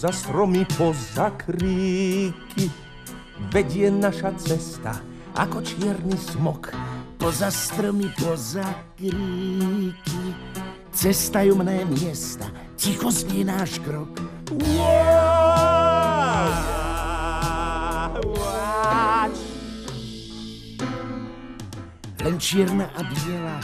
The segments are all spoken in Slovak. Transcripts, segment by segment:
poza stromy, poza kríky. Vedie naša cesta, ako čierny smok. Poza stromy, poza kríky, cesta jumné miesta, ticho znie náš krok. Len čierna a biela,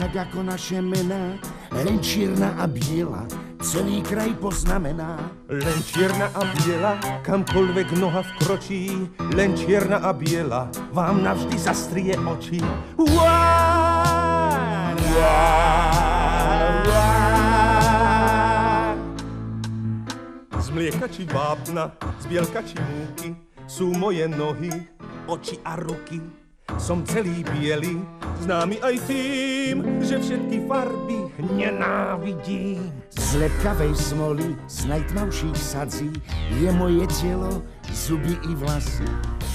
tak ako naše mená, len čierna a biela, celý kraj poznamená. Len čierna a biela, kamkoľvek noha vkročí, len čierna a biela, vám navždy zastrie oči. Uá! Z mlieka či vápna, z bielka či múky, sú moje nohy, oči a ruky. Som celý biely, známy aj tým, že všetky farby nenávidím. Z lepkavej smoly, z najtmavších sadzí, je moje telo, zuby i vlasy.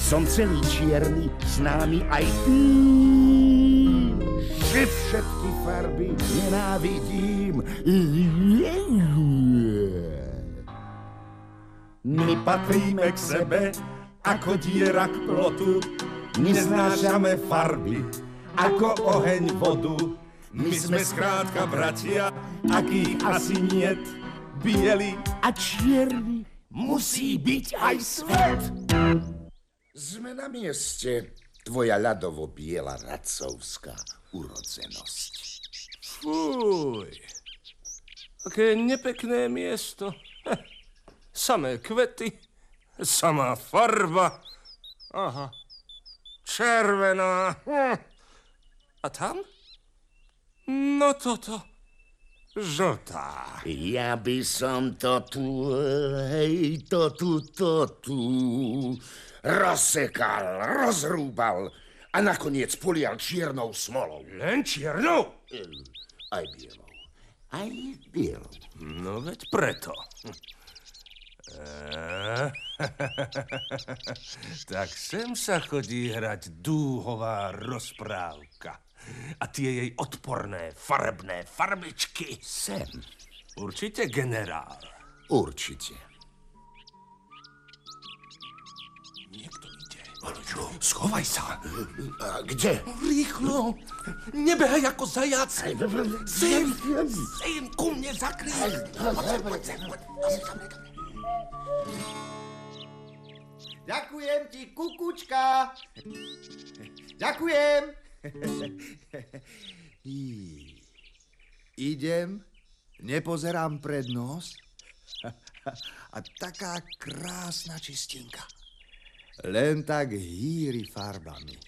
Som celý čierny, známy aj tým, že všetky farby nenávidím. My patríme k sebe, ako diera k plotu, neznášame farby, ako oheň vodu. My sme skrátka bratia, akých asi niet, bieli A čierny musí byť aj svet. Sme na mieste, tvoja ľadovo-biela radcovská urodzenosť. Fuj, aké nepekné miesto. Heh, samé kvety, samá farba. Aha, červená. Hm. A tam? No toto, žltá. Ja by som to tu, hej, to tu, to tu, rozsekal, rozrúbal a nakoniec polial čiernou smolou. Len čiernou? Aj bielou. Aj bielou. No veď preto. Eh, tak sem sa chodí hrať dúhová rozprávka. A tie jej odporné, farebné farbičky. Sem. Určite generál. Určite. Niekto ide. Ale čo? Schovaj sa. A kde? Rýchlo. Nebehaj ako zajac. Sem, sem, ku mne zakryj. Ďakujem ti, kukučka. Ďakujem. Idem, nepozerám pred nos. A taká krásna čistinka. Len tak hýri farbami.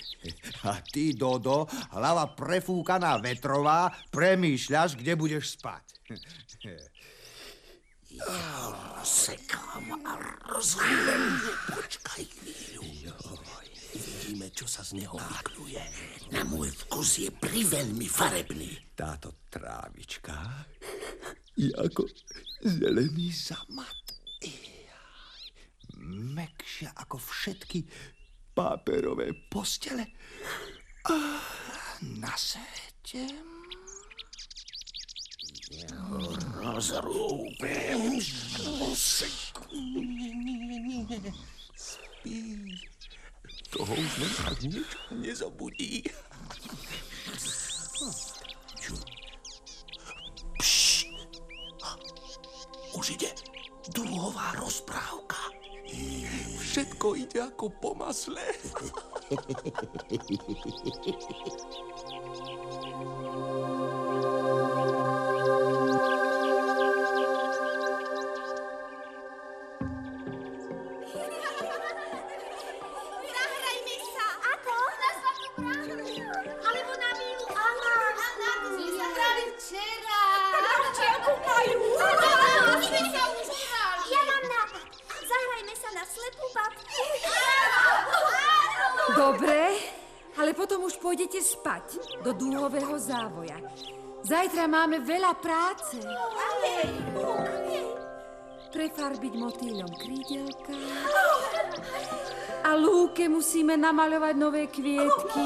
A ty, Dodo, hlava prefúkaná vetrová, premýšľaš, kde budeš spať. Sekám a rozhýlem. Počkaj chvíľu. Vidíme, čo sa z neho vykluje. Na môj vkus je priveľmi farebný. Táto trávička je ako zelený zamat. Mekšia ako všetky páperové postele a na svete. Rozrúbem. Toho už nemá nič nezabudí. Už ide dúhová rozprávka. Všetko ide ako po masle. už pôjdete spať do dúhového závoja. Zajtra máme veľa práce. Prefarbiť motýľom krídelka. A lúke musíme namaľovať nové kvietky.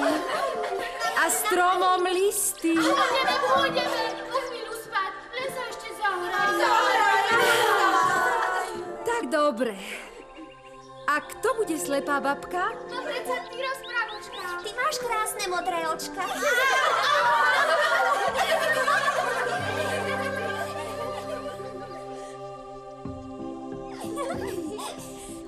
A stromom listy. Zahrajme. dobre. A kto bude slepá babka? No predsa ty rozprávočka. Máš krásne modré očka.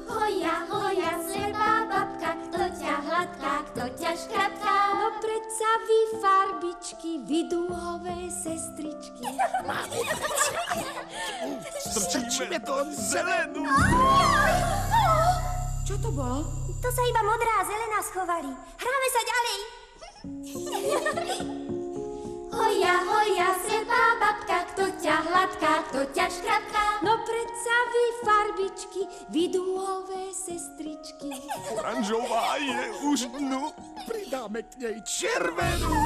Hoja, hoja, slepá babka, kto ťa hladká, kto ťa škrapká. No predsa vy farbičky, vy dúhové sestričky. Strčíme to zelenú. Čo to bolo? To sa iba modrá a zelená schovali. Hráme sa ďalej. Hoja, hoja, slepá babka, kto ťa hladká, kto ťa škrapká. No predsa vy farbičky, vy dúhové sestričky. Oranžová je už dnu. Pridáme k nej červenú.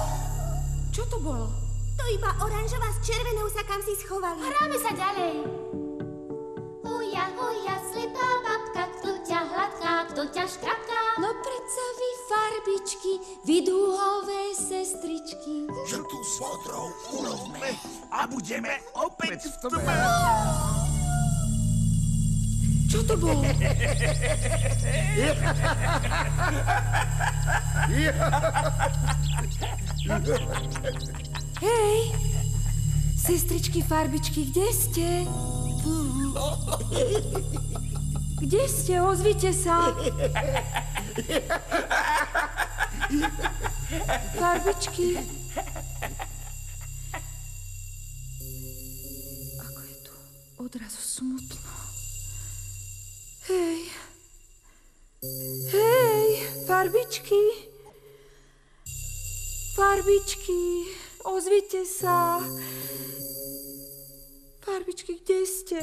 Čo to bolo? To iba oranžová s červenou sa kam si schovali. Hráme sa ďalej. Hoja, hoja, kto ťa škrapká. No predsa vy farbičky, vy dúhové sestričky. Žltú s modrou urobme a budeme opäť v tme. Čo to bolo? Hej, sestričky, farbičky, kde ste? Kde ste? Ozvite sa. Farbičky. Ako je tu odrazu smutno. Hej. Hej, farbičky. Farbičky, ozvite sa. Farbičky, kde ste?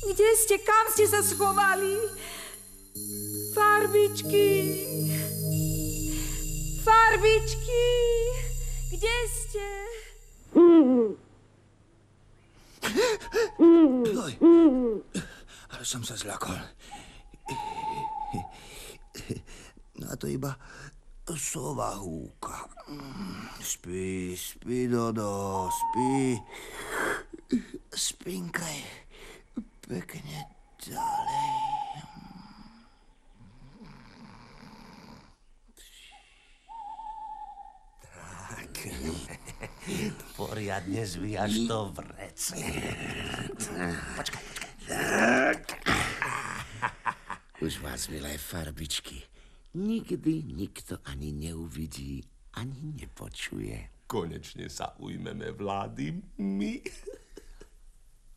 Kde ste? Kam ste sa schovali? Farbičky. Farbičky. Kde ste? Oj, som sa zľakol. No a to iba sova húka. Spí, spí, Dodo, spí. Spinkaj pekne ďalej. Poriadne zvíjaš to vrec. Už vás, milé farbičky, nikdy nikto ani neuvidí, ani nepočuje. Konečne sa ujmeme vlády my.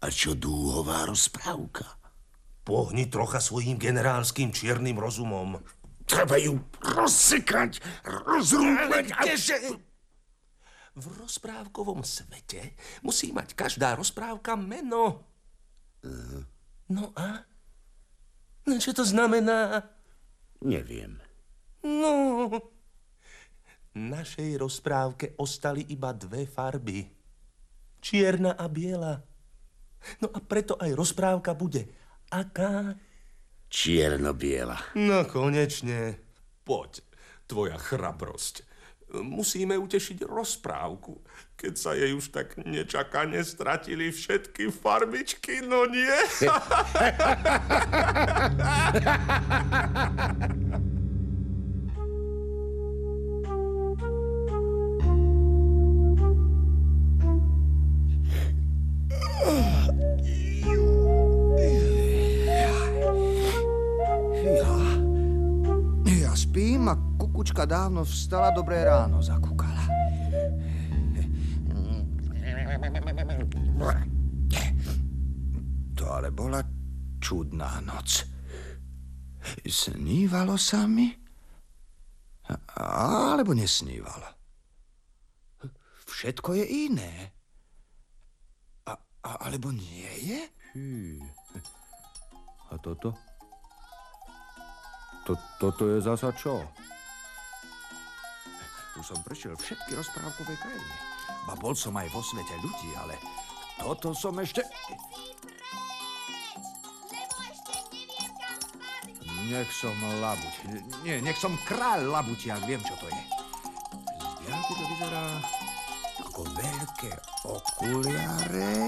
A čo dúhová rozprávka? Pohni trocha svojím generálským čiernym rozumom. Treba ju rozsekať, rozrúbať a... Kdeže? V rozprávkovom svete musí mať každá rozprávka meno. No a? Čo to znamená? Neviem. No, našej rozprávke ostali iba dve farby. Čierna a biela. No a preto aj rozprávka bude. Aká? Čierno-biela. No konečne. Poď, tvoja chrabrosť. Musíme utešiť rozprávku, keď sa jej už tak nečakane stratili všetky farbičky, no nie? a kukučka dávno vstala, dobré ráno zakúkala. To ale bola čudná noc. Snívalo sa mi? Alebo nesnívalo? Všetko je iné. A, a, alebo nie je? A toto? To, toto je zasa čo? Už som prešiel všetky rozprávkové krajiny. Ba bol som aj vo svete ľudí, ale toto som ešte... Nech som labuť. Nie, nech som kráľ labutiak, viem, čo to je. Z diaľky to vyzerá ako veľké okuliare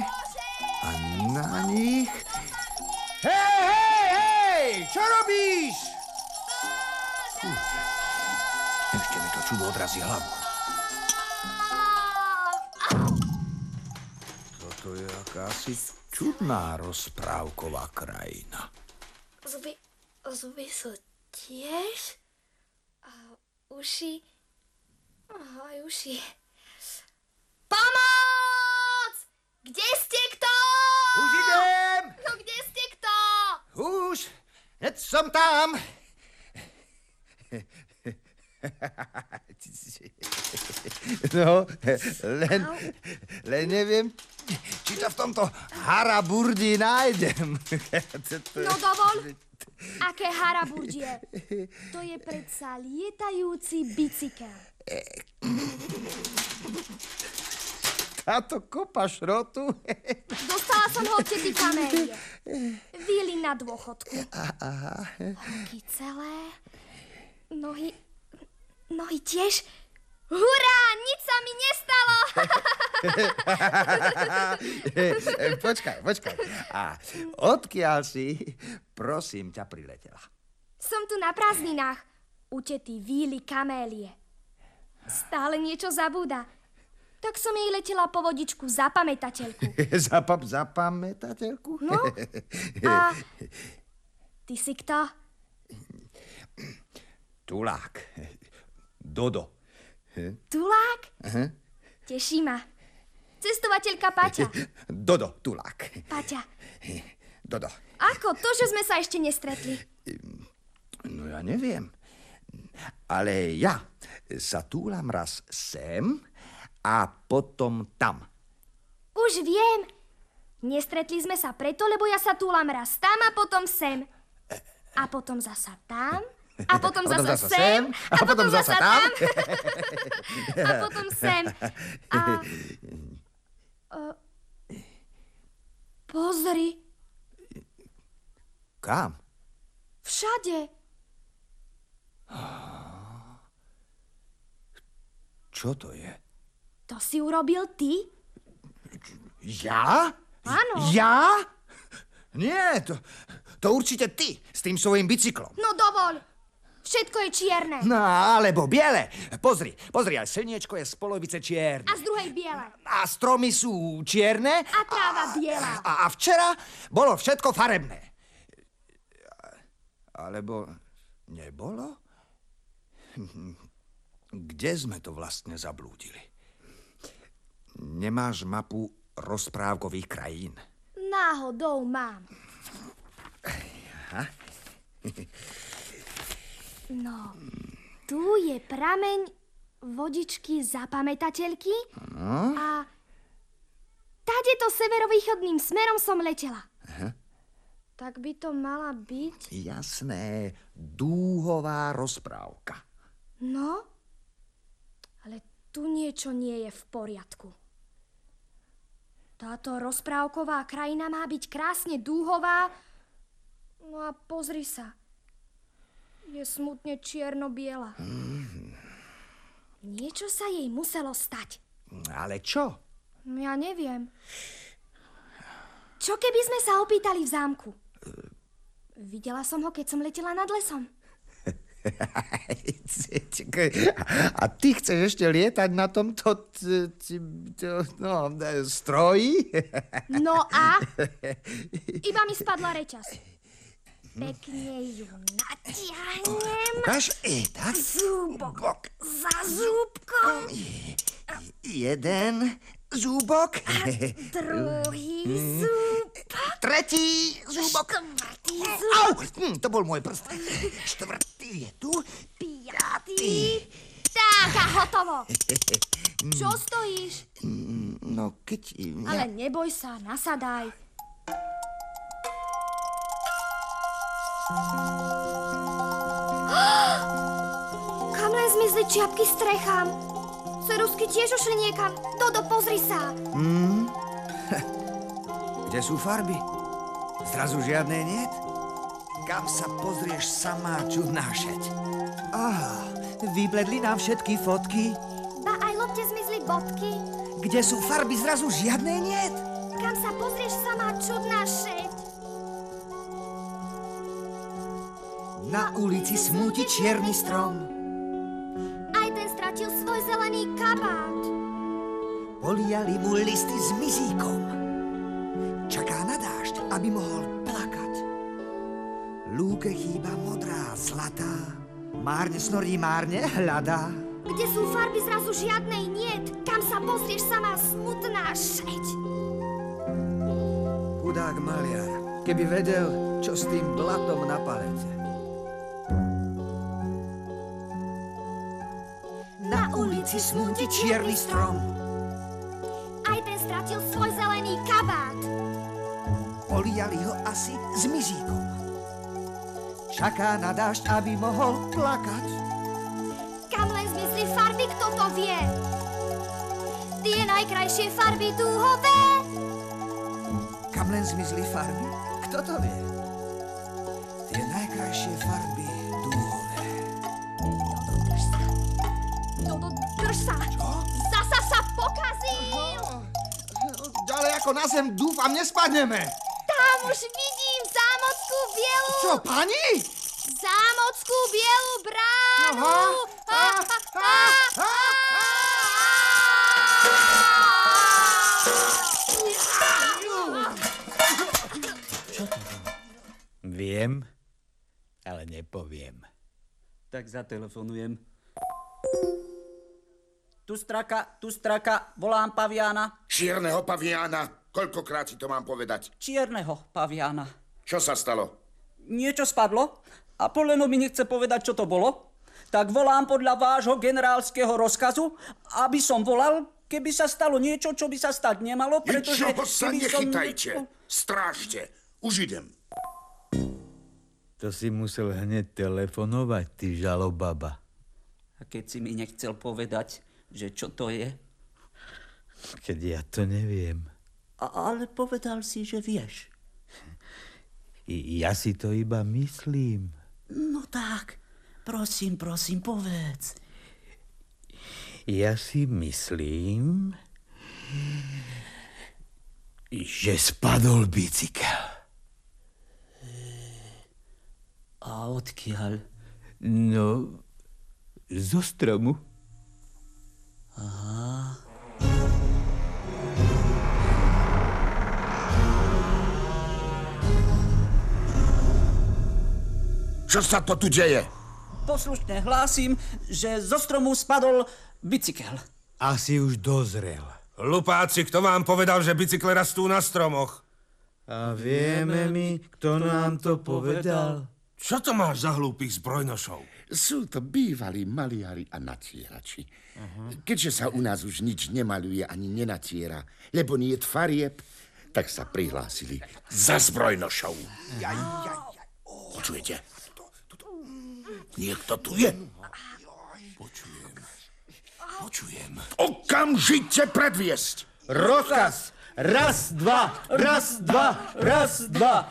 a na nich Hej, hej, hej! Čo robíš? To čudo odrazí hlavu. Toto je akási čudná rozprávková krajina. Zuby, zuby sú tiež? A uši? Aj uši. Pomoc! Kde ste kto? Už idem! No kde ste kto? Už, hneď som tam. No, len, len neviem, či to v tomto haraburdi nájdem. No dovol. Aké haraburdie? To je predsa lietajúci bicykel. Táto kopa šrotu. Dostala som ho od tety kamérie. Víly na dôchodku. Ruky celé. Nohy... Nohy tiež. Hurá, nič sa mi nestalo. počkaj, počkaj. A odkiaľ si, prosím ťa, priletela? Som tu na prázdninách. U tety Víly kamélie. Stále niečo zabúda. Tak som jej letela po vodičku za pamätateľku. Zapam, zapamätateľku? No, a ty si kto? Tulák. Dodo. Tulák? Teší ma. Cestovateľka Paťa. Dodo, tulák. Paťa, Dodo. ako to, že sme sa ešte nestretli? No ja neviem. Ale ja sa túlam raz sem a potom tam. Už viem. Nestretli sme sa preto, lebo ja sa túlam raz tam a potom sem. A potom zasa tam. A potom, zasa, sem. A potom zasa tam. a potom sem. A... Uh, pozri, Kam? všade. Čo to je? To si urobil ty? Ja? Áno. Ja? Nie, to, to určite ty s tým svojim bicyklom. No dovol. Všetko je čierne. No, alebo biele. Pozri, pozri, aj slniečko je z polovice čierne. A z druhej biele. A stromy sú čierne. A tráva biela. A, a včera bolo všetko farebné. Alebo nebolo? Kde sme to vlastne zablúdili? Nemáš mapu rozprávkových krajín? Náhodou mám. No, tu je prameň vodičky zapamätateľky a tade to severovýchodným smerom som letela. Tak by to mala byť... Jasné, dúhová rozprávka. No, ale tu niečo nie je v poriadku. Táto rozprávková krajina má byť krásne dúhová. No a pozri sa. Je smutne čierno-biela. Niečo sa jej muselo stať. Ale čo? Ja neviem. Čo keby sme sa opýtali v zámku? Videla som ho, keď som letela nad lesom. A ty chceš ešte lietať na tomto t- t- t- no, stroji? No a? Iba mi spadla reťaz. Pekne ju natiahnem. Ukáž, e, tak. Zúbok Bok. za zúbkom. Jeden zúbok. Druhý zúbok. Tretí zúbok. Štvrtý zúbok. Au, hm, to bol môj prst. Štvrtý je tu. Piatý. Tak a hotovo. Čo stojíš? No, keď... Ale neboj sa, nasadaj. Kam len zmizli čiapky strechám? Cerusky tiež ušli niekam. Dodo, pozri sa. Kde sú farby? Zrazu žiadne niet? Kam sa pozrieš samá čudná šeť? Aha, vybledli nám všetky fotky. Ba aj lopte zmizli bodky. Kde sú farby? Zrazu žiadne niet? Kam sa pozrieš, samá čudná Na ulici smúti čierny strom. Aj ten stratil svoj zelený kabát. Poliali mu listy s mizíkom. Čaká na dážď, aby mohol plakať. Lúke chýba modrá, zlatá. Márne snorí, márne hľadá. Kde sú farby zrazu žiadnej niet. Kam sa pozrieš, sama smutná šeť. Chudák maliar, keby vedel, čo s tým blatom na palete. Na ulici smúti čierny strom. Aj ten stratil svoj zelený kabát. Poliali ho asi s mizíkom. Čaká na dážď, aby mohol plakať. Kam len zmizli farby, kto to vie? Tie najkrajšie farby dúhové. Kam len zmizli farby? Kto to vie? Tie najkrajšie farby sa. Zasa sa pokazil. Ďalej ako na zem dúfam, nespadneme. Tam už vidím zámockú bielu. Čo, pani? Zámockú bielu bránu. Ha, ha, ha, ha. Viem, ale nepoviem. Tak zatelefonujem. Tu straka, tu straka, volám paviana. Čierneho paviána. Koľkokrát si to mám povedať? Čierneho paviana. Čo sa stalo? Niečo spadlo a Poleno mi nechce povedať, čo to bolo. Tak volám podľa vášho generálskeho rozkazu, aby som volal, keby sa stalo niečo, čo by sa stať nemalo, pretože... Ničoho sa keby som- nechytajte. Strážte. Už idem. To si musel hneď telefonovať, ty žalobaba. A keď si mi nechcel povedať, že čo to je, Keď ja to neviem. a, ale povedal si, že vieš. Ja si to iba myslím. No tak, prosím, prosím, povedz. Ja si myslím, že spadol bicykel. A odkiaľ? No, zo stromu. Čo sa to tu deje? Poslušne hlásim, že zo stromu spadol bicykel. Asi už dozrel. Lupáci, kto vám povedal, že bicykle rastú na stromoch? A vieme mi, kto nám to povedal. Čo to máš za hlúpých zbrojnošov? Sú to bývalí maliari a natierači. Keďže sa u nás už nič nemaluje ani nenatiera, lebo nie je farieb, tak sa prihlásili za zbrojnošov. Počujete? Niekto tu je? Počujem. Počujem. Okamžite predviesť! Rozkaz! Raz, dva, raz, dva, raz, dva.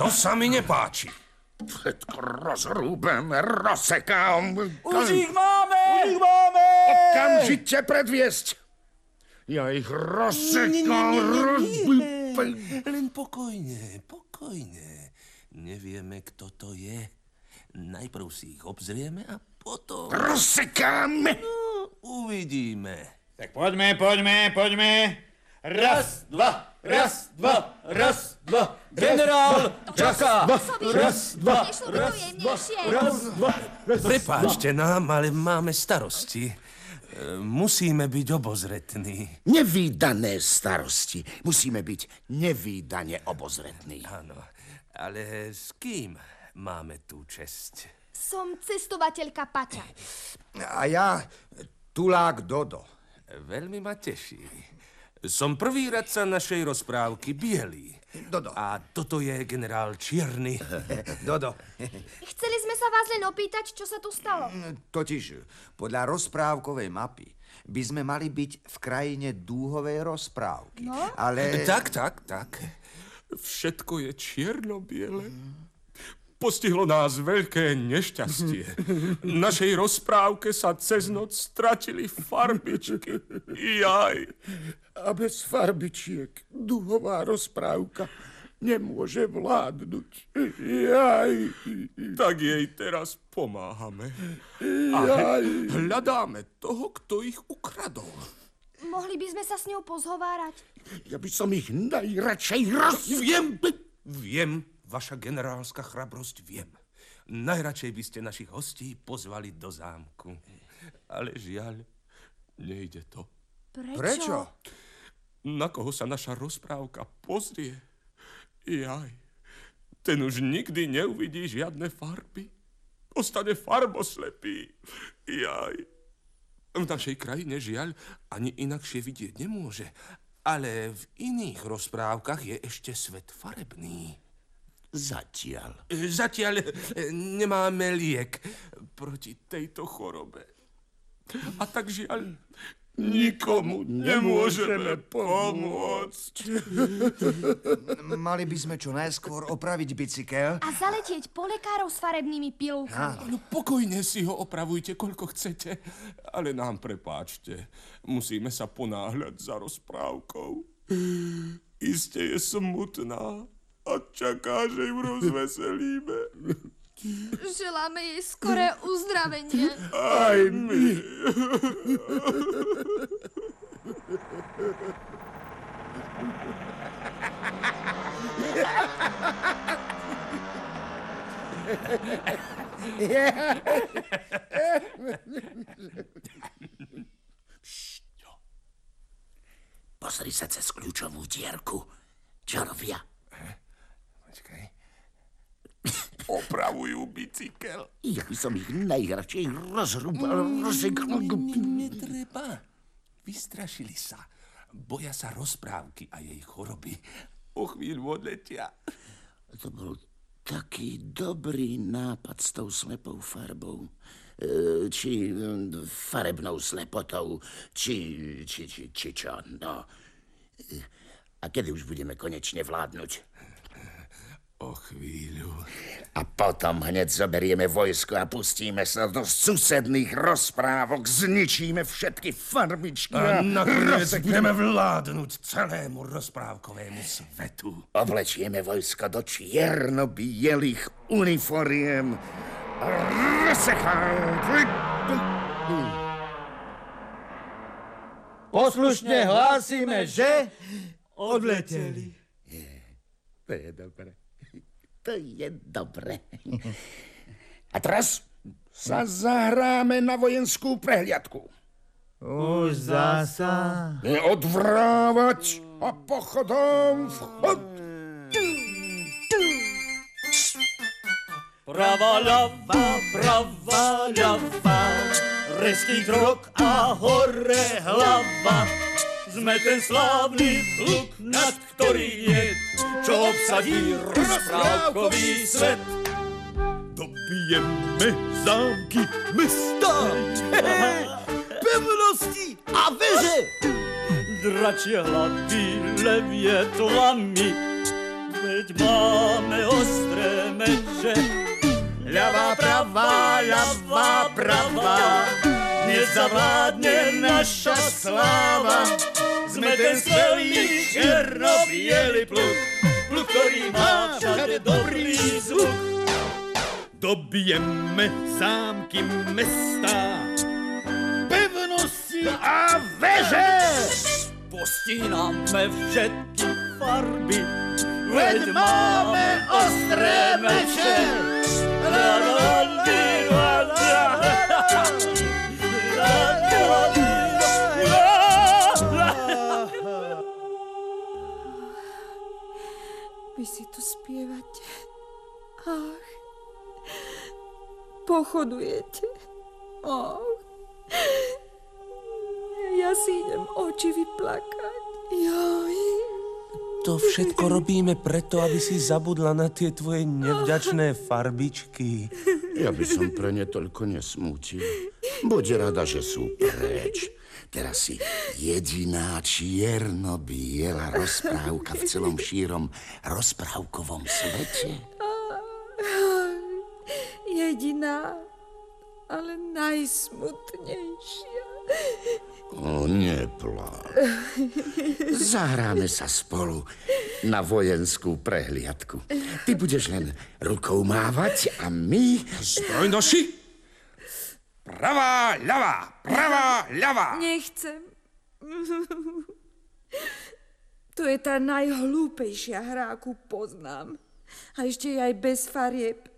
To sa mi nepáči. Všetko rozrúbem, rozsekám. Už ich máme! Už ich máme! Okamžite predviesť! Ja ich rozsekám, rozbípem. Len pokojne, pokojne. Nevieme, kto to je. Najprv si ich obzrieme a potom... Rozsekám! No, uvidíme. Tak poďme, poďme, poďme. Raz, dva, raz, dva, raz, dva. Generál čaká! Raz, dva, to jemnejšie. raz, dva. Prepáčte nám, ale máme starosti. E, Musíme byť obozretní. Nevýdané starosti. Musíme byť nevýdane obozretní. Áno, ale s kým máme tú česť? Som cestovateľka Paťa. A ja, tulák Dodo. Veľmi ma teší. Som prvý radca našej rozprávky, Bielý. Dodo. A toto je generál Čierny. Dodo. Chceli sme sa vás len opýtať, čo sa tu stalo. Totiž podľa rozprávkovej mapy by sme mali byť v krajine dúhovej rozprávky. No? Ale... Tak, tak, tak. Všetko je čierno-biele. Postihlo nás veľké nešťastie. V našej rozprávke sa cez noc stratili farbičky. Jaj. A bez farbičiek, duhová rozprávka. nemôže vládnuť. Jaj. Tak jej teraz pomáhame. A Jaj. hľadáme toho, kto ich ukradol. Mohli by sme sa s ňou pozhovárať. Ja by som ich najradšej roz... Viem, viem, vaša generálska chrabrosť, viem. Najradšej by ste našich hostí pozvali do zámku. Ale žiaľ, nejde to. Prečo? Prečo? Na koho sa naša rozprávka pozrie? Jaj, ten už nikdy neuvidí žiadne farby. Ostane farboslepý. Jaj. V našej krajine žiaľ ani inakšie vidieť nemôže. Ale v iných rozprávkach je ešte svet farebný. Zatiaľ. Zatiaľ nemáme liek proti tejto chorobe. A tak žiaľ, nikomu nemôžeme pomôcť. Mali by sme čo najskôr opraviť bicykel. A zaletieť po lekárov s farebnými pilulkami. No pokojne si ho opravujte, koľko chcete, ale nám prepáčte. Musíme sa ponáhľať za rozprávkou. Iste je smutná a čaká, že ju rozveselíme. Želáme jej skoré uzdravenie. Aj my. Pozri sa cez kľúčovú dierku. Čo robia? Počkaj. Opravujú bicykel. Ja by som ich najradšej rozrúbal, rozsekal. Netreba. Vystrašili sa. Boja sa rozprávky a jej choroby. O chvíľu odletia. To bol taký dobrý nápad s tou slepou farbou. E, Či farebnou slepotou, či, či, či, či čo, no. E, A kedy už budeme konečne vládnuť? O chvíľu. A potom hneď zoberieme vojsko a pustíme sa do susedných rozprávok, zničíme všetky farbičky A a, nakoniec rozsekneme- budeme vládnuť celému rozprávkovému svetu. Oblečieme vojska do čierno-bielých uniforiem. Rozsekám. Poslušne hlásime, že odleteli. To je dobre. To je dobre. A teraz sa zahráme na vojenskú prehliadku. Už zasa. Neodvrávať a pochodom vchod. Prava, ľava, prava, ľava, rezký krok a hore hlava. Sme ten slávny pluk, nad ktorý je, čo obsadí rozprávkový svet. Dobijeme zámky, mesta, pevnosti a veže. Dračie hlavy, levie tlamy, veď máme ostré meče. Ľavá, pravá, ľavá, pravá, nezavládne naša sláva. Sme ten skvelý černo-bielý pluk, pluk, ktorý má všade dobrý zvuk. Dobijeme zámky, mesta, pevnosti A veže! Postíname všetky farby, veď máme ostré meče. La, la, la, la, la, la, la, spievate. Ach. Pochodujete. Ach. Ja si idem oči vyplakať. Joj. To všetko robíme preto, aby si zabudla na tie tvoje nevďačné farbičky. Ja by som pre ne toľko nesmútil. Buď rada, že sú preč. Teraz si jediná čierno-biela rozprávka v celom šírom rozprávkovom svete. Jediná, ale najsmutnejšia. O, neplá. Zahráme sa spolu na vojenskú prehliadku. Ty budeš len rukou mávať a my... Zbrojnoši! Pravá, ľavá, pravá, ľavá! Nechcem. To je tá najhlúpejšia hra, akú poznám. A ešte je aj bez farieb.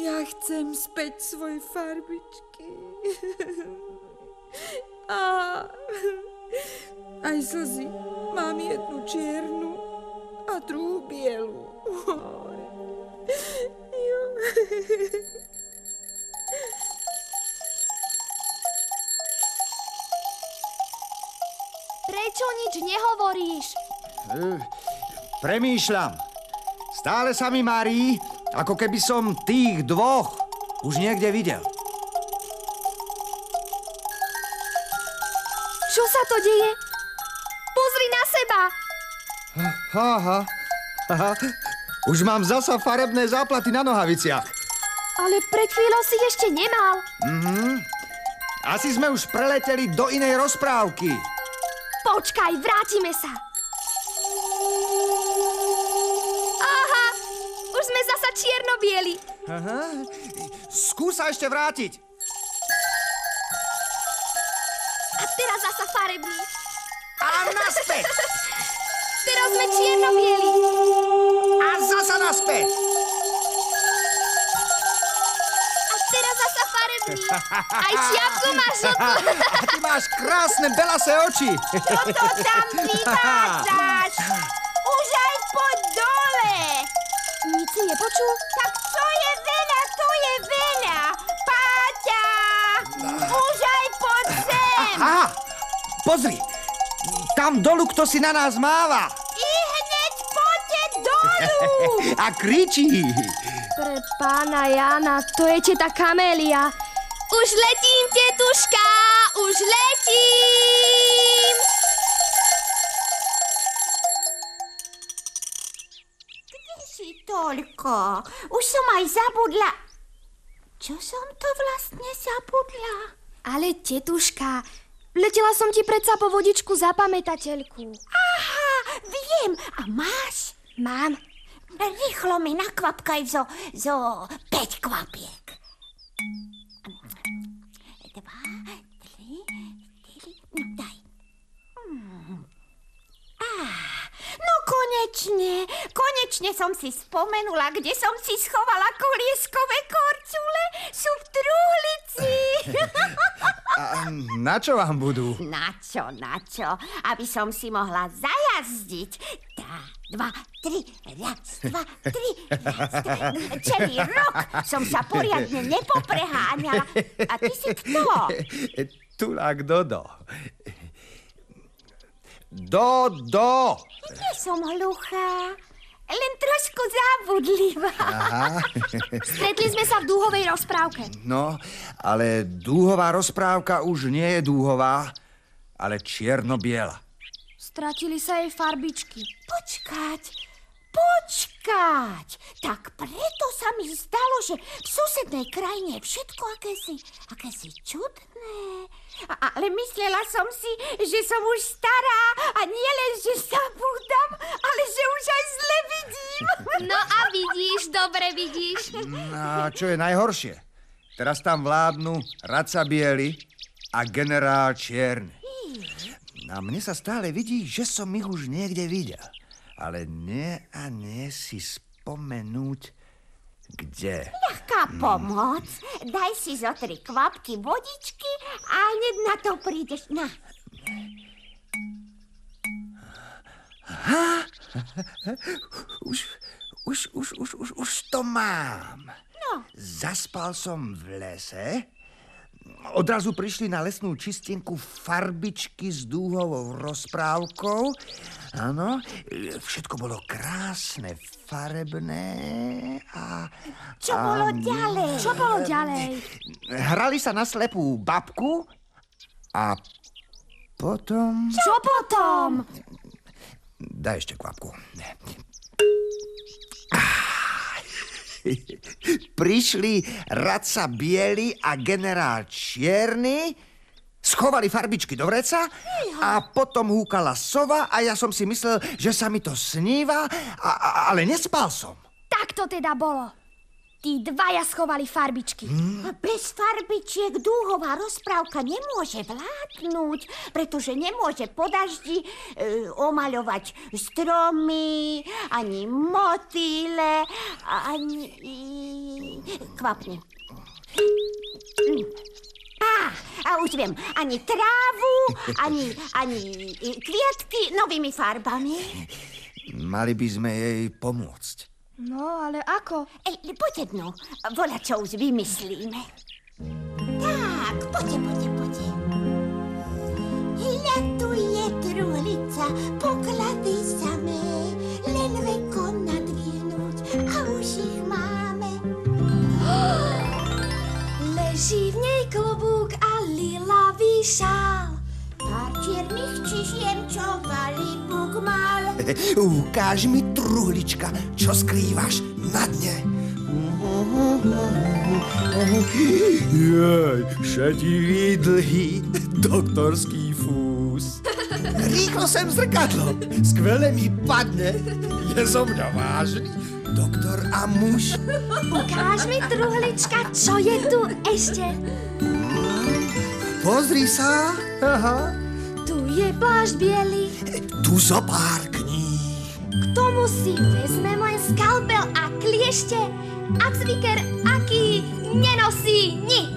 Ja chcem späť svoje farbičky. A aj slzy. Mám jednu čiernu a druhú bielu. Prečo nič nehovoríš? Eh, Premýšľam. Stále sa mi marí, ako keby som tých dvoch už niekde videl. Čo sa to deje? Pozri na seba! Aha, aha. Už mám zasa farebné záplaty na nohaviciach. Ale pred chvíľou si ešte nemal. Mhm. Asi sme už preleteli do inej rozprávky. Počkaj, vrátime sa. Aha, už sme zasa čierno-bieli. Aha. Skúsa ešte vrátiť. A teraz zasa farebný. A naspäť. Teraz sme čierno-bieli. Naspäť. A teraz zasa farebný. Aj čiapku máš žltú. A ty máš krásne belasé oči. Čo to tam vyvádzaš? Už aj poď dole. Nic si nepočul? Tak to je veľa, to je veľa. Páťa, už aj poď sem. Aha, pozri. Tam dolu kto si na nás máva. A kričí. Pre pána Jana, to je teta Kamélia. Už letím, tetuška, už letím. Kde si toľko? Už som aj zabudla. Čo som to vlastne zabudla? Ale tetuška, letela som ti predsa po vodičku za pamätateľku. Aha, viem. A máš? Mám. Rýchlo mi nakvapkaj zo, zo 5 kvapiek. Konečne, konečne som si spomenula, kde som si schovala kolieskové korčule. Sú v truhlici. A na čo vám budú? Na čo, na čo? Aby som si mohla zajazdiť. Tá, dva, tri, raz, dva, tri, raz, dva. Celý rok som sa poriadne nepopreháňala. A ty si kto? Tulák Dodo. Dodo! Nie som hluchá. Len trošku zabudlivá. Aha. Stretli sme sa v dúhovej rozprávke. No, ale dúhová rozprávka už nie je dúhová, ale čierno-biela. Stratili sa jej farbičky. Počkať, počkať. Tak preto sa mi zdalo, že v susednej krajine je všetko akési, akési čudné. A, ale myslela som si, že som už stará a nie len, že zabúdam, ale že už aj zle vidím. No a vidíš, dobre vidíš. A čo je najhoršie? Teraz tam vládnu Raca Bieli a generál Čierny. A mne sa stále vidí, že som ich už niekde videl. Ale nie a nie si spomenúť, kde. Ľahká pomoc. Daj si zo tri kvapky vodičky a hneď na to prídeš. Na. Ha? Už, už, už, už, už, už to mám. No. Zaspal som v lese. Odrazu prišli na lesnú čistinku farbičky s dúhovou rozprávkou. Áno, všetko bolo krásne, farebné a... Čo a- bolo ďalej? Čo bolo ďalej? Hrali sa na slepú babku a potom... Čo potom? Daj ešte kvapku. Prišli radca biely a generál čierny, schovali farbičky do vreca a potom húkala sova a ja som si myslel, že sa mi to sníva, a, a, ale nespal som. Tak to teda bolo. Tí dvaja schovali farbičky. Bez farbičiek dúhová rozprávka nemôže vládnuť, pretože nemôže po daždi e, omaľovať stromy, ani motýle, ani... Kvapne. Á, a už viem, ani trávu, ani, ani e, kvietky novými farbami. Mali by sme jej pomôcť. No, ale ako? Ej, poďte dnu, voľa čo už vymyslíme. Tak, poďte, poďte, poďte. Ľatuje truhlica, poklady samé, len veko nadvihnúť a už ich máme. Leží v nej klobúk a lilavý šál. Pár čiernych čižiem, čo valí Búk mal. Ukáž mi, truhlička, čo skrývaš na dne. Jej, šedivý dlhý doktorský fús. Rýchlo sem zrkadlo, skvele mi padne, je zo mňa vážny doktor a muž. Ukáž mi, truhlička, čo je tu ešte. Pozri sa, aha, Tu je plášť biely, tu zo pár kníh. k tomu si vezmem len skalpel a kliešte a cviker, aký nenosí nik.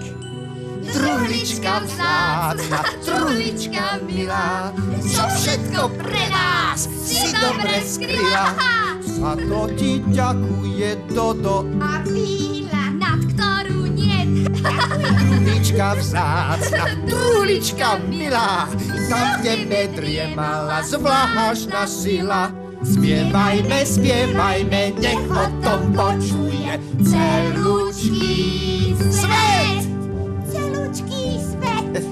Truhlička vzácna, truhlička milá, čo všetko pre nás si dobre skryla. Za to ti ďakuje Dodo, A nie. Truhlička vzácna, truhlička milá, tam v tebe driemala zvláštna sila. Spievajme, spievajme, nech o tom počuje celúčký svet. Celúčký svet.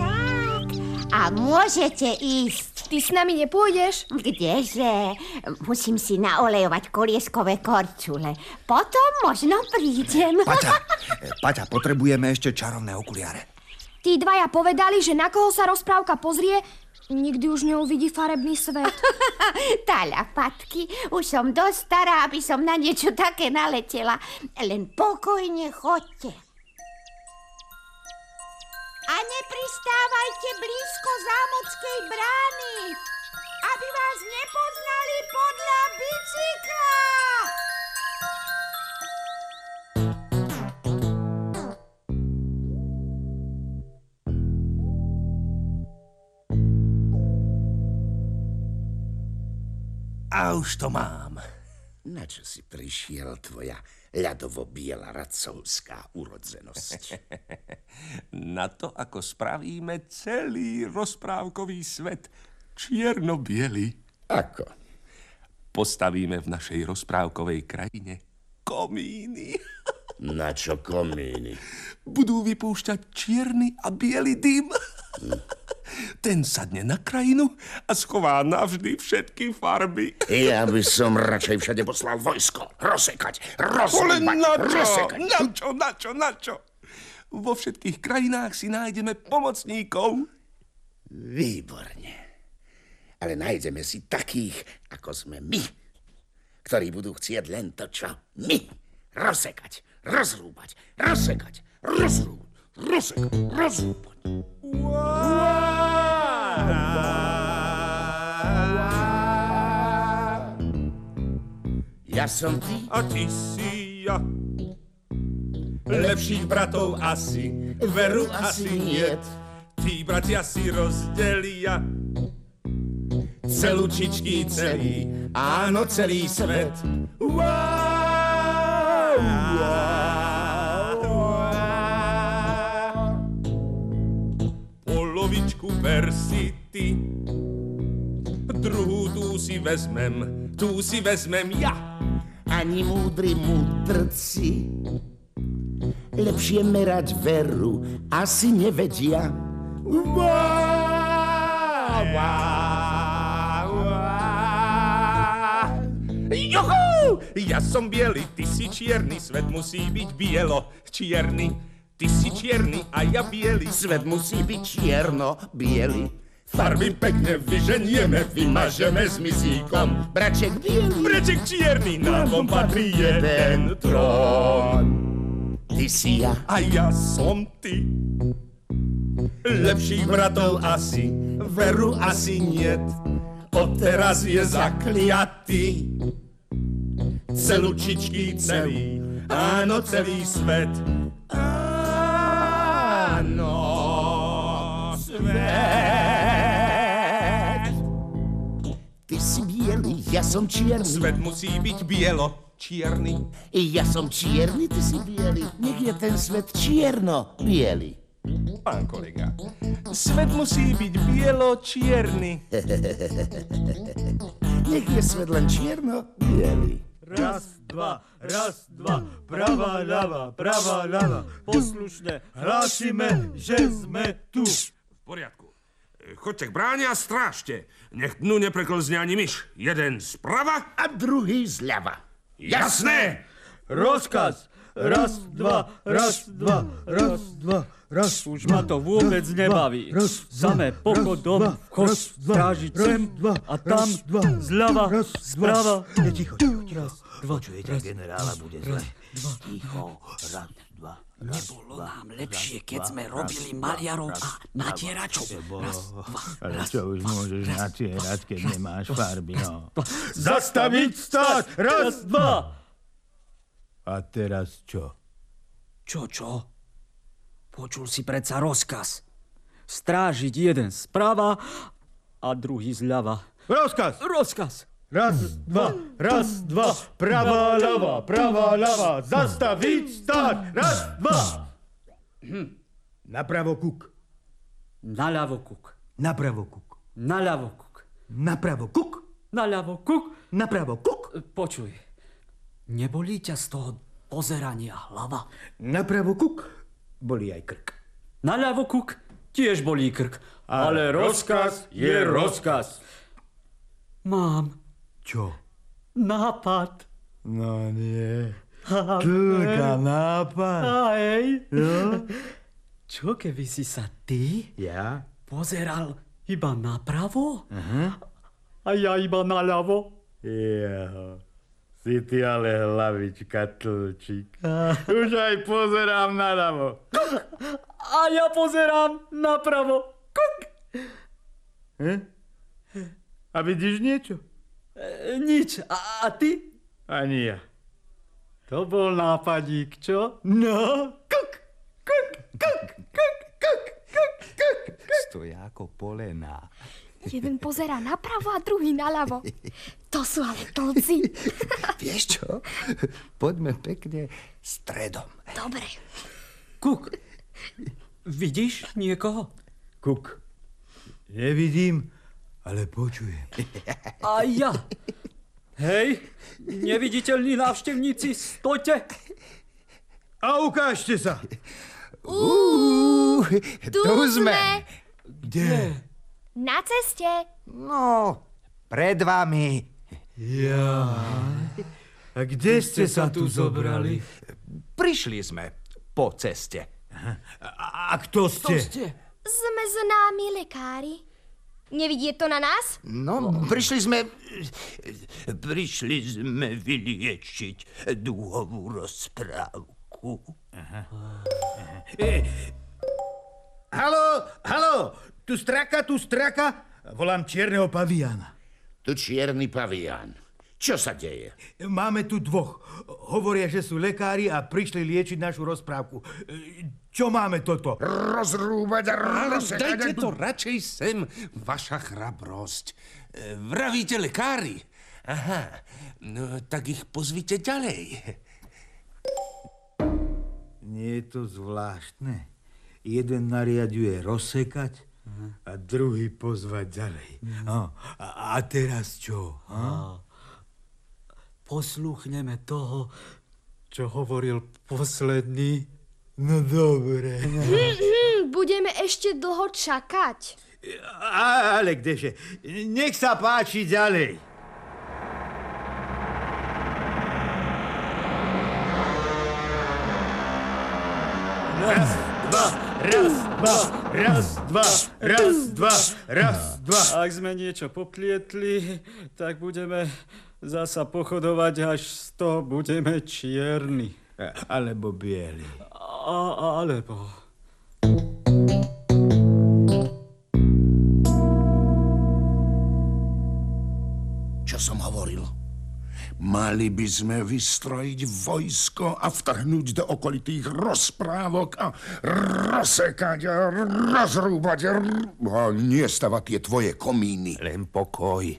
tak, a môžete ísť. Ty s nami nepôjdeš? Kdeže? Musím si naolejovať kolieskové korčule. Potom možno prídem. Paťa, Paťa, potrebujeme ešte čarovné okuliare. Tí dvaja povedali, že na koho sa rozprávka pozrie, nikdy už neuvidí farebný svet. Taľapatky, už som dosť stará, aby som na niečo také naletela. Len pokojne chodte. A nepristávajte blízko zámockej brány, aby vás nepoznali podľa bicykla. A už to mám. Na čo si prišiel tvoja ľadovo-biela radcovská urodzenosť? Na to, ako spravíme celý rozprávkový svet čierno-biely. Ako? Postavíme v našej rozprávkovej krajine komíny. Na čo komíny? Budú vypúšťať čierny a biely dym. Ten sadne na krajinu a schová navždy všetky farby. Ja by som radšej všade poslal vojsko. Rozsekať, rozrúbať, na čo? rozsekať. Na čo, na čo, na čo? Vo všetkých krajinách si nájdeme pomocníkov. Výborne. Ale nájdeme si takých, ako sme my, ktorí budú chcieť len to, čo my. Rozsekať, rozrúbať, rozsekať, rozrúbať, rozsekať, rozrúbať. Ja som ty, A ty si ja. Lepších bratov asi, veru asi niet. Tí bratia si rozdelia celúčičký celý, áno celý svet. Polovičku ber si ty, druhú tú si vezmem, tú si vezmem ja. ani múdry múdrci. Lepšie merať veru, asi nevedia. Juhu! Ja som biely, ty si čierny, svet musí byť bielo, čierny. Ty si čierny a ja biely. Svet musí byť čierno, biely. Farby pekne vyženieme, vymažeme s mizíkom. Braček biely. Braček čierny, na tom patrí jeden trón. Ty si ja. A ja som ty. Lepších bratov asi, veru asi niet. Odteraz je zakliatý. Celučičký celý, áno celý svet. Svet. Ty si biely, ja som čierny. Svet musí byť bielo, čierny. Ja som čierny, ty si biely. Nech je ten svet čierno, biely. Pán kolega, svet musí byť bielo-čierny. Nech je svet len čierno, biely. Raz, dva, raz, dva, pravá, ľava, pravá, ľava. Poslušne hlásime, že sme tu. Poriadku. Choďte k bráne a strážte. Nech dnu nepreklzne ani myš. Jeden zprava a druhý zľava. Jasné! Rozkaz! Raz, dva, raz, dva, raz, dva, raz. Už ma to vôbec nebaví. Samé pochodom, vchod, strážiť sem a tam, zľava, sprava. Ticho, ticho, ticho. Počujete, generála bude zle. Ticho, raz, dva. Nebolo nám lepšie, keď sme robili maliarov a natieračov. Raz, dva, raz, čo už môžeš raz, natierať, keď nemáš farby, no. Zastaviť, stať! Raz, dva! A teraz čo? Čo, čo? Počul si predsa rozkaz. Strážiť jeden sprava a druhý zľava. Rozkaz! Rozkaz! Raz, dva, raz, dva, pravá, ľava, pravá, ľava, zastaviť, stáť, raz, dva. Napravo kuk, Naľavo kuk. Napravo kuk. Naľavo kuk. Napravo kuk. Naľavo kuk. Napravo kuk. Počuj. Nebolí ťa z toho pozerania hlava? Napravo kuk. Bolí aj krk. Naľavo kuk. Tiež bolí krk. Ale rozkaz je rozkaz. Mám Čo? nápad. No nie. Tlka nápad. A hej. No? Čo keby si sa ty Ja? pozeral iba napravo Aha. a ja iba naľavo? Jeho. Si ty ale hlavička tlčík. Už aj pozerám naľavo. A ja pozerám napravo. Kuk. Hm? A vidíš niečo? E, nič. A, a ty? Ani ja. To bol nápadík, čo? No, kuk, kuk, kuk, kuk, kuk, kuk, kuk. Stoja ako polená. Jeden pozerá napravo a druhý naľavo. To sú ale tlci. Vieš čo? Poďme pekne stredom. Dobre. Kuk. Vidíš niekoho? Kuk. Nevidím, ale počujem. A ja. Hej, neviditeľní návštevníci, stojte. A ukážte sa. Uú, Tu sme. Kde? Na ceste. No, pred vami. Ja. A kde ste sa tu zobrali? Prišli sme po ceste. A, a kto ste? Sme známi lekári. Nevidie to na nás? No, prišli sme... Prišli sme vyliečiť dúhovú rozprávku. Halo, halo, tu straka, tu straka. Volám čierneho paviana. Tu čierny pavián. Čo sa deje? Máme tu dvoch. Hovoria, že sú lekári a prišli liečiť našu rozprávku. Čo máme toto? Rozrúbať a rozsekať. Dajte to radšej sem, vaša chrabrosť. E, Vravíte lekári? Aha, no tak ich pozvite ďalej. Nie je to zvláštne. Jeden nariaduje rozsekať a druhý pozvať ďalej. No, a, a teraz čo? Ha? Posluchneme toho, čo hovoril posledný. No dobre. Mhm, budeme ešte dlho čakať. Ale kdeže, nech sa páči ďalej. Raz, dva, raz, dva, raz, dva, raz, dva, raz, dva. Ak sme niečo poplietli, tak budeme zasa pochodovať, až z toho budeme čierni. Alebo bieli. A, alebo... Čo som hovoril? Mali by sme vystrojiť vojsko a vtrhnúť do okolitých rozprávok a rozsekať a rozrúbať a, a niestavať tie tvoje komíny. Len pokoj.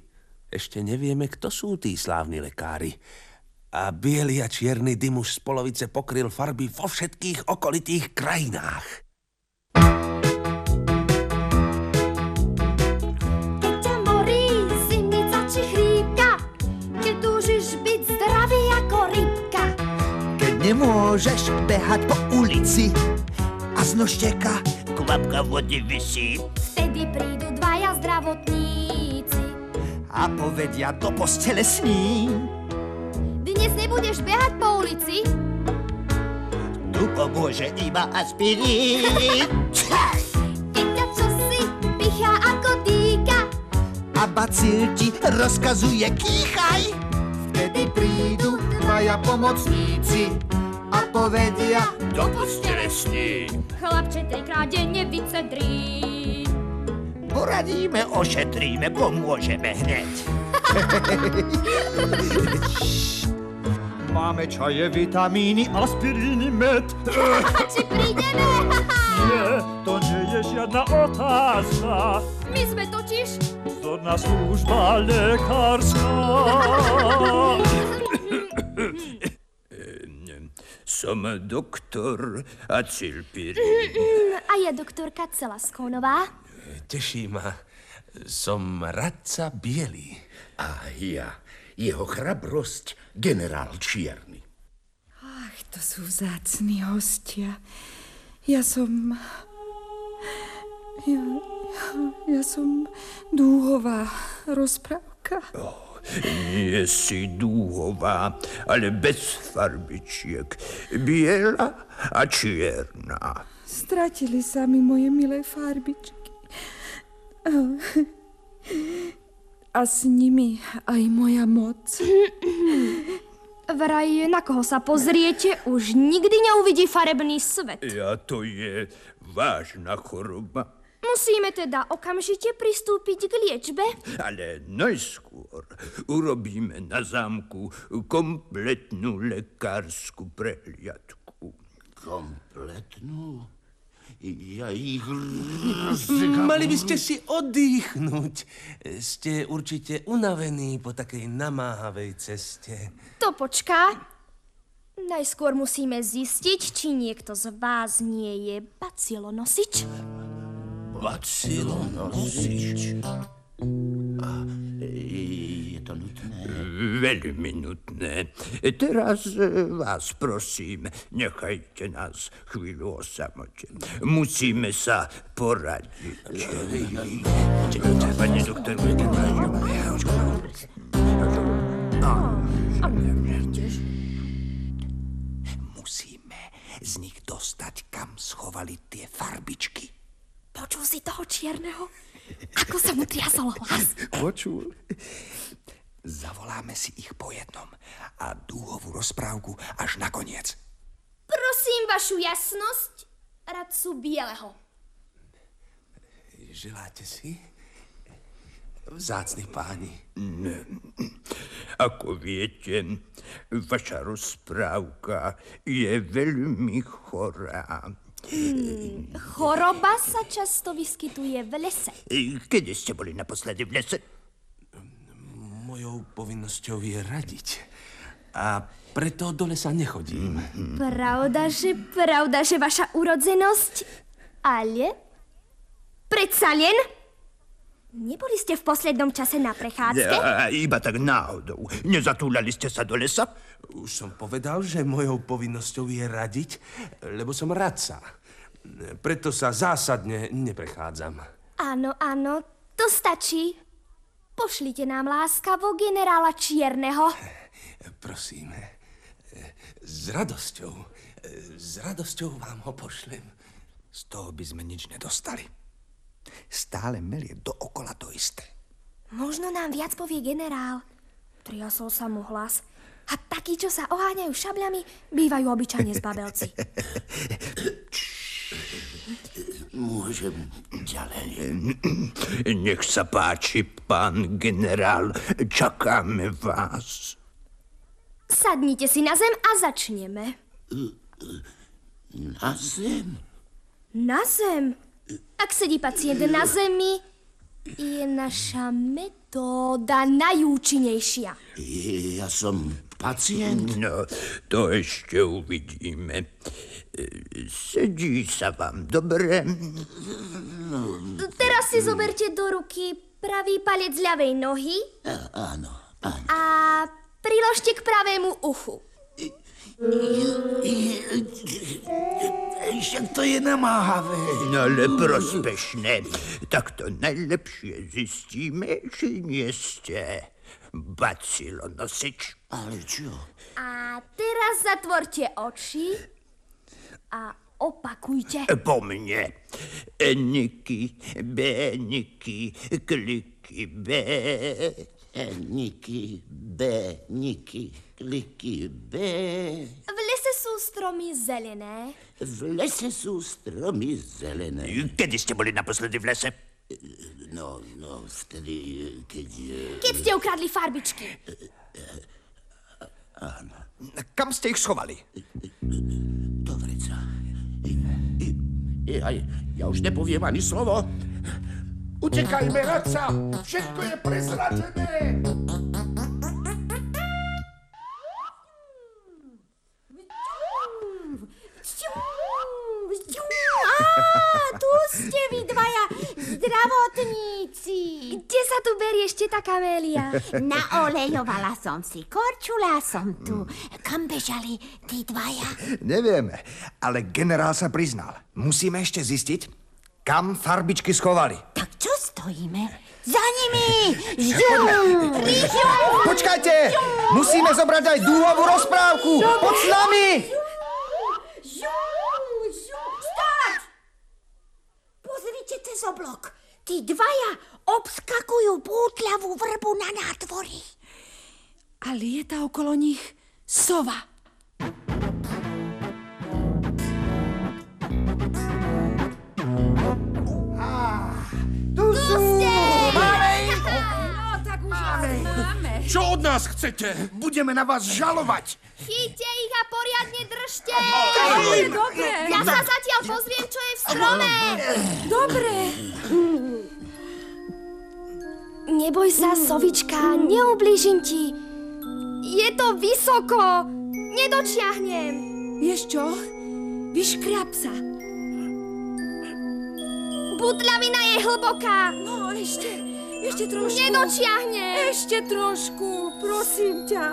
Ešte nevieme, kto sú tí slávni lekári. A biely a čierny dym už z polovice pokryl farby vo všetkých okolitých krajinách. Keď ťa morí zimnica či chrípka, keď túžiš byť zdravý ako rybka. Keď nemôžeš behať po ulici a z nožteka kvapka vody vysí Vtedy prídu dvaja zdravotníci. a povedia do postele s ním. Dnes nebudeš behať po ulici, Tu pomôže iba aspirín. keď ťa čosi pichá ako dýka. a bacil ti rozkazuje kýchaj. Vtedy prídu dvaja pomocníci a povedia do postele s ním. Chlapče trikrát denne vycedrí. Poradíme, ošetríme, pomôžeme hneď. Máme čaje, vitamíny, aspiríny, med. Či prídeme? Nie, to nie je žiadna otázka. My sme totiž... Zorná služba lekárska. Som doktor Acilpirín. A ja doktorka Celaskónová. Teší ma. Som radca biely. A ja, jeho chrabrosť, generál Čierny. Ach, to sú vzácni hostia. Ja som... Ja, ja, ja som dúhová rozprávka. Nie si dúhová, ale bez farbičiek. Biela a čierna. Stratili sa mi moje milé farbičky. A s nimi aj moja moc. Vraj, na koho sa pozriete, už nikdy neuvidí farebný svet. Ja to je vážna choroba. Musíme teda okamžite pristúpiť k liečbe. Ale najskôr urobíme na zámku kompletnú lekárskú prehliadku. Kompletnú? Ja ich Mali by ste si oddychnúť. Ste určite unavení po takej namáhavej ceste. To počká. Najskôr musíme zistiť, či niekto z vás nie je bacilonosič. Bacilonosič. A je to nutné? Veľmi nutné. Teraz e, vás prosím, nechajte nás chvíľu o samote. Musíme sa poradiť. Pani doktor, Musíme z nich dostať, kam schovali tie farbičky. Počul si toho čierneho? Ako sa mu triasol hlas? Počul. Zavoláme si ich po jednom a dúhovú rozprávku až nakoniec. Prosím vašu jasnosť, radcu Bieleho. Želáte si? Vzácni páni. Ne. Ako viete, vaša rozprávka je veľmi chorá. Hmm, choroba sa často vyskytuje v lese. Kedy ste boli naposledy v lese? Mojou povinnosťou je radiť. A preto do lesa nechodím. Pravda, že, pravda, že vaša urodzenosť, ale predsa len neboli ste v poslednom čase na prechádzke? Ja, iba tak náhodou. Nezatúľali ste sa do lesa? Už som povedal, že mojou povinnosťou je radiť, lebo som radca. Preto sa zásadne neprechádzam. Áno, áno, to stačí. Pošlite nám láskavo generála Čierneho. Prosím, S radosťou, s radosťou vám ho pošlem. Z toho by sme nič nedostali. Stále melie dookola to isté. Možno nám viac povie generál. Triasol sa mu hlas. A takí, čo sa oháňajú šabľami, bývajú obyčajne zbabelci. Môžem ďalej. Nech sa páči, pán generál, čakáme vás. Sadnite si na zem a začneme. Na zem? Na zem? Ak sedí pacient na zemi, je naša metóda najúčinnejšia. Ja som pacient? No, to ešte uvidíme. Sedí sa vám dobre? Teraz si zoberte do ruky pravý palec ľavej nohy Áno, áno. a priložte k pravému uchu. Však to je namáhavé. No ale prospešné. Tak to najlepšie zistíme, či nie ste bacilonosič. Ale čo? A teraz zatvorte oči a opakujte. Po mne. Niky, béniky, kliky, bé. Niky, B, Niky, kliky, B. V lese sú stromy zelené. V lese sú stromy zelené. Kedy ste boli naposledy v lese? No, no, vtedy, keď... Keď ste ukradli farbičky. Áno. Kam ste ich schovali? Vreca. Ja, už nepoviem ani slovo. Utekajme, radca! Všetko je prezradené! Á, tu ste vy dvaja zdravotníci. Kde sa tu berieš, teta Kamélia? Naolejovala som si korčula, som tu. Kam bežali tí dvaja? Nevieme, ale generál sa priznal. Musíme ešte zistiť, kam farbičky schovali. Tak čo stojíme? Za nimi! Žum! Počkajte! Musíme zobrať aj dúhovú rozprávku! Poď s nami! Pozrite cez oblok. Tí dvaja obskakujú bútľavú vrbu na nádvorí. A lieta okolo nich sova. Čo od nás chcete? Budeme na vás žalovať. Chyťte ich a poriadne držte. Dobre. Ja sa zatiaľ pozriem, čo je v strome. Dobre. Neboj sa, sovička, neublížim ti. Je to vysoko. Nedočiahnem. Vieš čo? Vyškriap sa. Butľavina je hlboká. No, ešte, ešte trošku. Nedočiahnem. Ešte trošku, prosím ťa.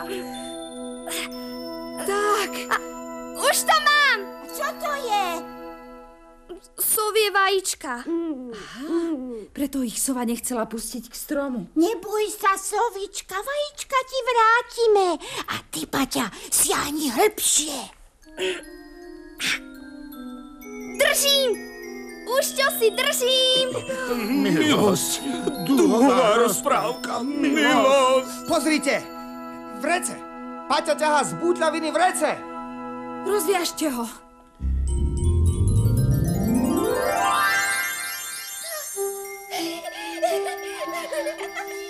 Tak. A, už to mám. Čo to je? Sovie vajíčka. Preto ich sova nechcela pustiť k stromu. Neboj sa, sovička, vajíčka ti vrátime. A ty, Paťa, siahni hĺbšie. Držím. Už čo si držím. Milosť, dúhová rozprávka, milosť. Pozrite! Vrece! Paťa ťahá z bútľaviny vrece! Rozviažte ho.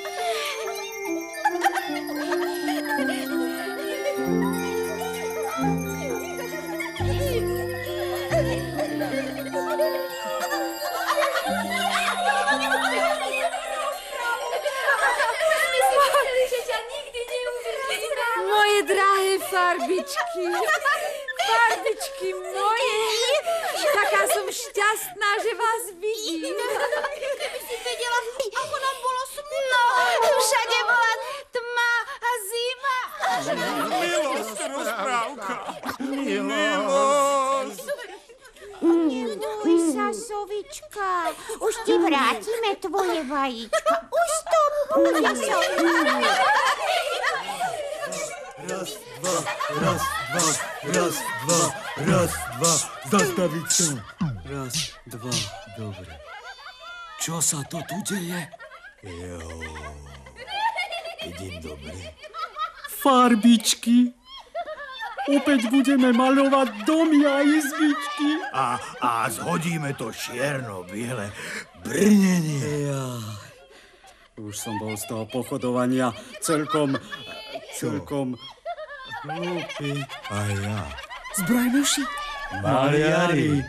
Moje drahé farbičky. Farbičky moje. Taká som šťastná, že vás vidím. Keby si vedela, ako nám bolo smutno. Všade bola tma a zima. Milosť, rozprávka. Milosť. Neboj sa, sovička. Už ti vrátime tvoje vajíčka. Už to bude, sovička. Raz, dva, raz, dva, raz, dva, raz, dva. Zastaviť sa. Raz, dva. Dobre. Čo sa to tu deje? Jo. Vidím dobre. Farbičky. Opäť budeme maľovať domy a izbičky. A, a zhodíme to čierno-biele brnenie. Ja. Už som bol z toho pochodovania celkom... celkom... Hlúpy. A ja. Zbrojnoši, Maliari.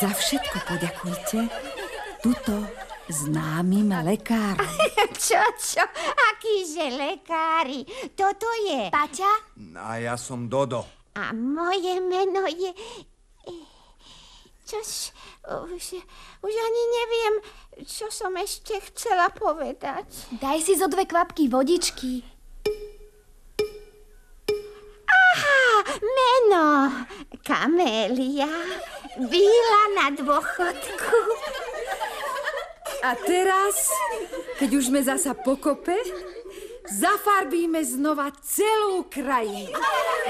za všetko poďakujte tuto známym lekárom. Čo, čo? Akýže lekári? Toto je... Paťa? A ja som Dodo. A moje meno je... Čož... Už, už ani neviem, čo som ešte chcela povedať. Daj si zo dve kvapky vodičky. Meno. Kamélia. Bíla na dôchodku. A teraz, keď už sme zasa pokope, zafarbíme znova celú krajinu.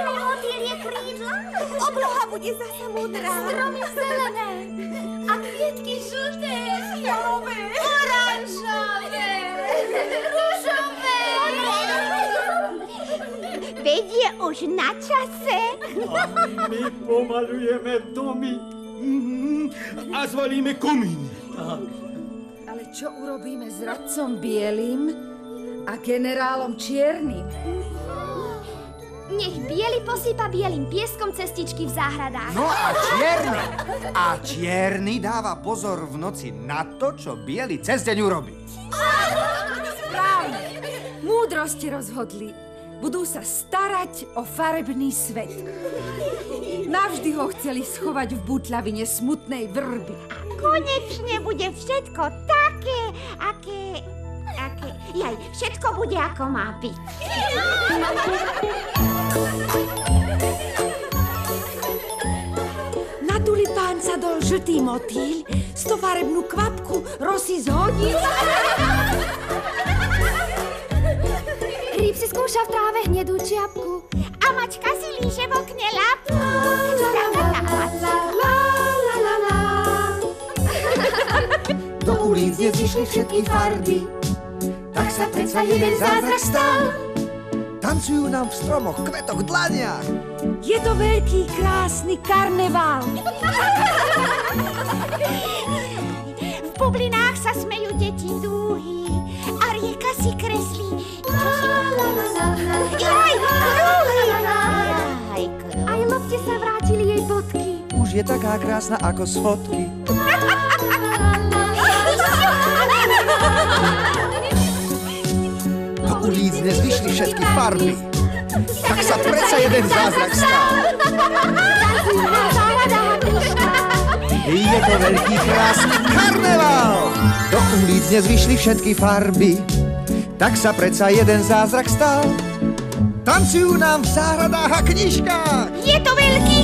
Motýlie krídla, obloha bude zasa modrá. Stromy zelené a kvietky žlté, fialové, oranžové, ružové. Veď je už na čase. A my pomalujeme domy. A zvalíme komín. Ale čo urobíme s radcom bielým a generálom čiernym? Nech biely posýpa bielým pieskom cestičky v záhradách. No a čierny. A čierny dáva pozor v noci na to, čo biely cez deň urobí. Správne. Múdro ste rozhodli. Budú sa starať o farebný svet. Navždy ho chceli schovať v butľavine smutnej vrby. Konečne bude všetko také, aké... aké... Jaj, všetko bude ako má byť. Na tulipán sadol žltý motýl, stofarebnú kvapku rosy zhodil. Hríb si skúša v tráve hnedú čiapku. A mačka si líže v okne lapku. Do ulic nezišli všetky farby, tak sa predsa jeden zázrak stal. Tancujú nám v stromoch, kvetoch, dlaniach. Je to veľký, krásny karneval. V bublinách sa smejú Už je taká krásna ako z fotky. Do ulic dnes vyšli všetky farby, tak sa predsa jeden zázrak stal. Je to veľký krásny karneval. Do ulic dnes vyšli všetky farby, tak sa predsa jeden zázrak stal. Tancujú nám v záhradách a knižkách. Je to veľký